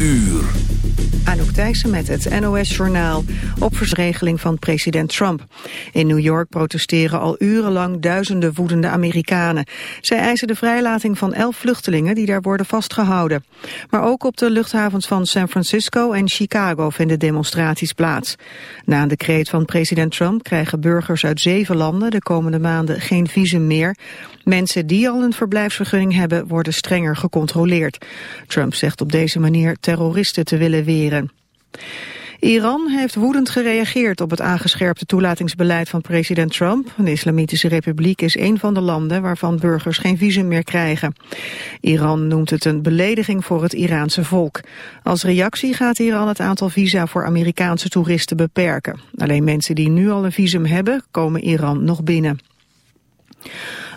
uur. Thijssen met het NOS-journaal op versregeling van president Trump. In New York protesteren al urenlang duizenden woedende Amerikanen. Zij eisen de vrijlating van elf vluchtelingen die daar worden vastgehouden. Maar ook op de luchthavens van San Francisco en Chicago vinden demonstraties plaats. Na een decreet van president Trump krijgen burgers uit zeven landen de komende maanden geen visum meer. Mensen die al een verblijfsvergunning hebben worden strenger gecontroleerd. Trump zegt op deze manier terroristen te willen weren. Iran heeft woedend gereageerd op het aangescherpte toelatingsbeleid van president Trump. De Islamitische Republiek is een van de landen waarvan burgers geen visum meer krijgen. Iran noemt het een belediging voor het Iraanse volk. Als reactie gaat Iran het aantal visa voor Amerikaanse toeristen beperken. Alleen mensen die nu al een visum hebben, komen Iran nog binnen.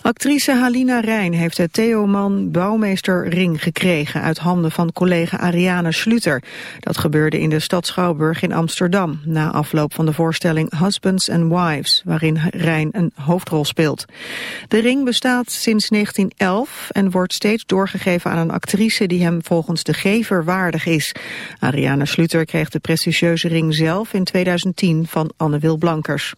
Actrice Halina Rijn heeft het Theoman Bouwmeester Ring gekregen uit handen van collega Ariane Schluter. Dat gebeurde in de stad Schouwburg in Amsterdam na afloop van de voorstelling Husbands and Wives, waarin Rijn een hoofdrol speelt. De ring bestaat sinds 1911 en wordt steeds doorgegeven aan een actrice die hem volgens de gever waardig is. Ariane Schluter kreeg de prestigieuze ring zelf in 2010 van Anne Wil Blankers.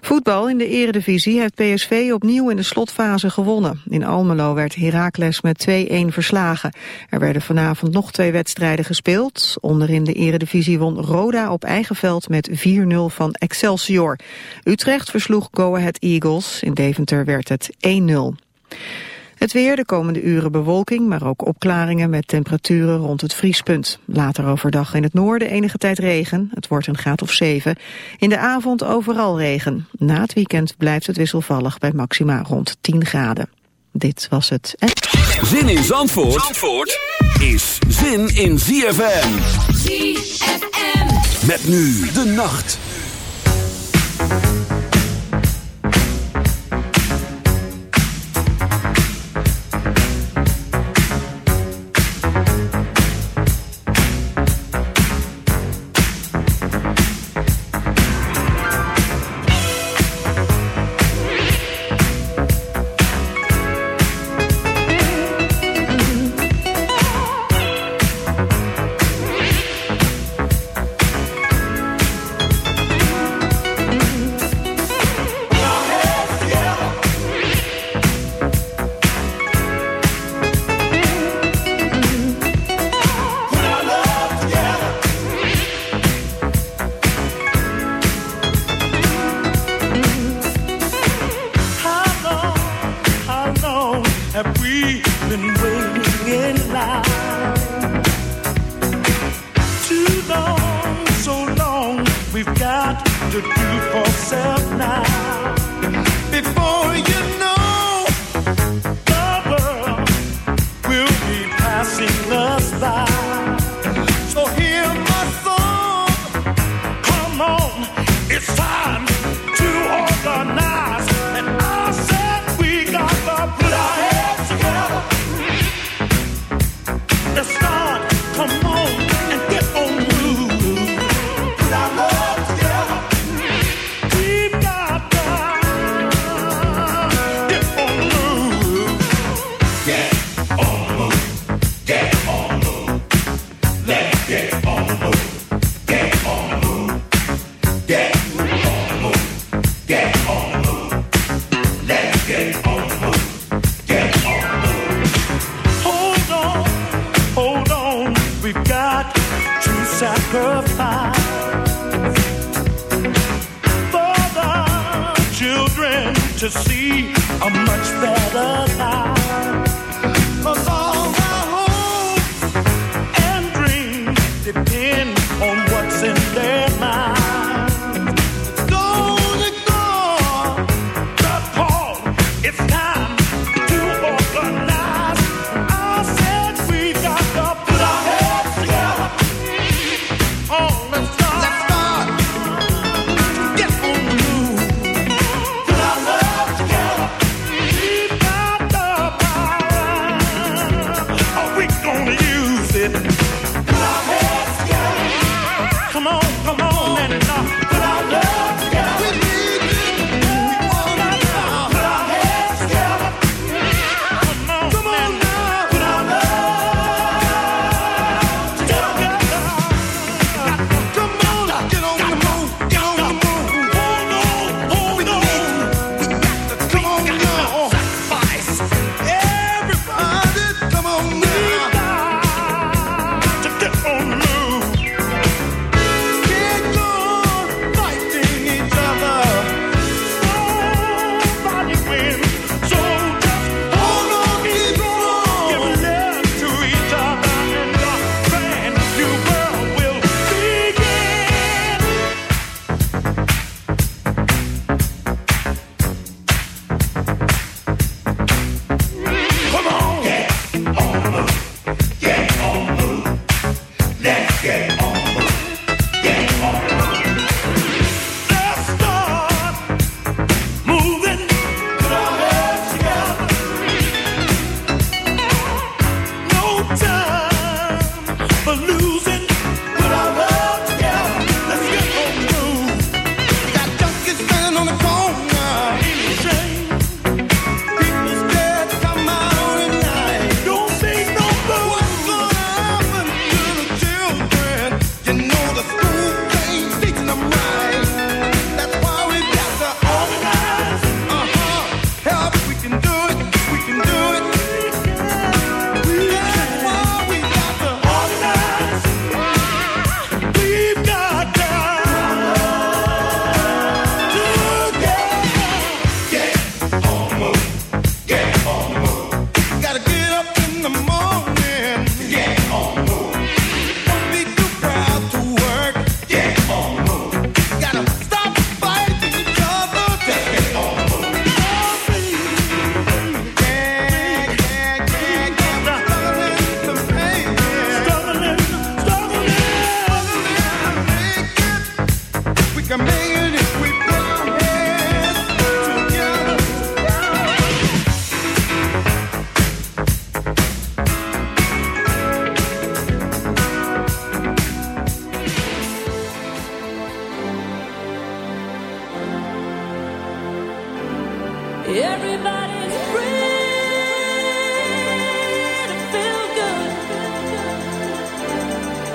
Voetbal in de eredivisie heeft PSV opnieuw in de slotfase gewonnen. In Almelo werd Heracles met 2-1 verslagen. Er werden vanavond nog twee wedstrijden gespeeld. Onderin de eredivisie won Roda op eigen veld met 4-0 van Excelsior. Utrecht versloeg Go Ahead Eagles. In Deventer werd het 1-0. Het weer, de komende uren bewolking, maar ook opklaringen met temperaturen rond het vriespunt. Later overdag in het noorden enige tijd regen, het wordt een graad of 7. In de avond overal regen. Na het weekend blijft het wisselvallig bij maxima rond 10 graden. Dit was het. Zin in Zandvoort, Zandvoort is zin in ZFM. ZFM. Met nu de nacht.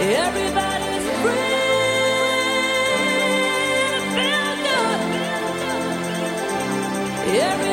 Everybody's free. Everybody's free. Everybody's free.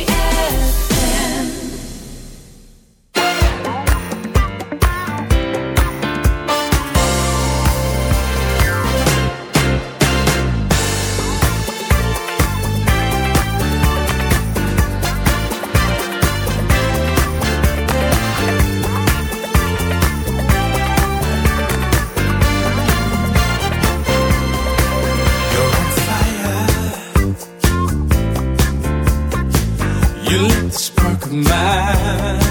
mij.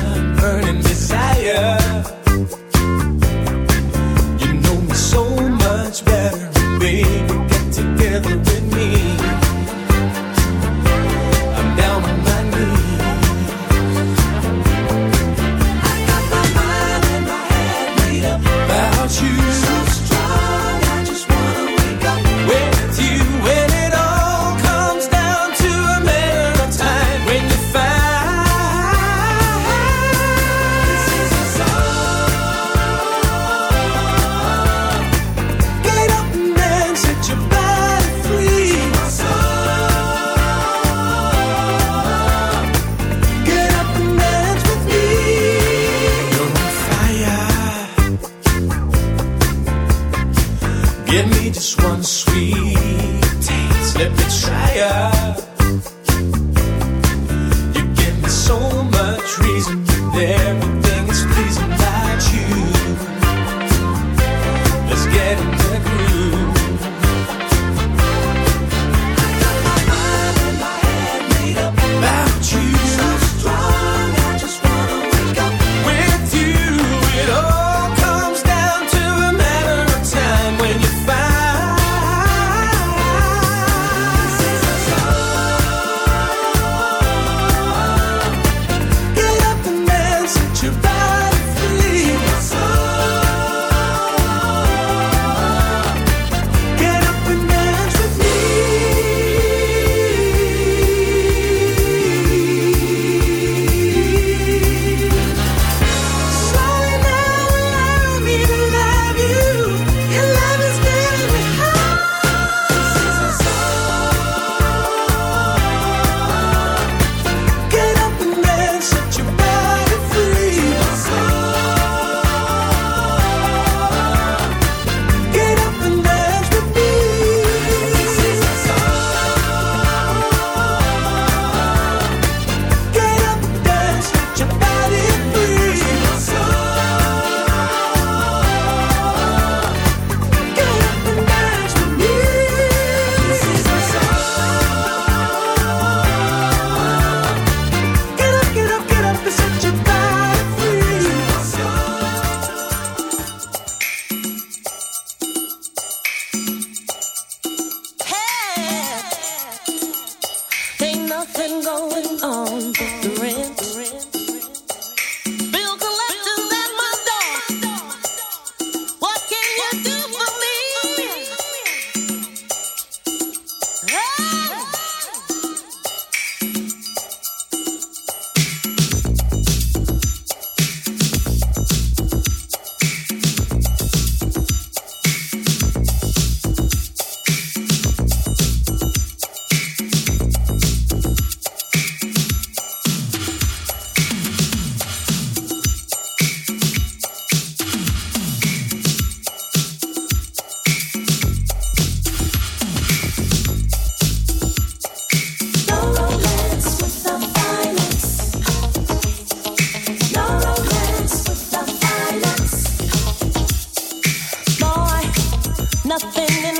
To have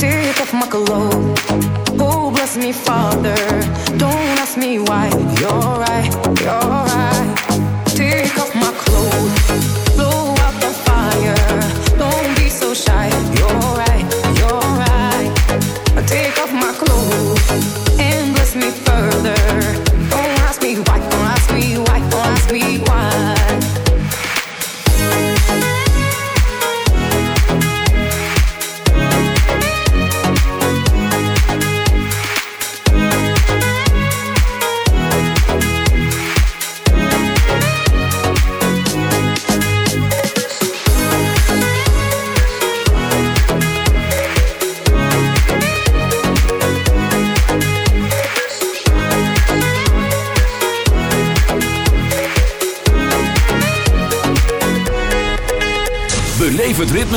Take off my clothes. Oh, bless me, Father. Don't ask me why. You're right, you're right.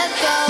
let go.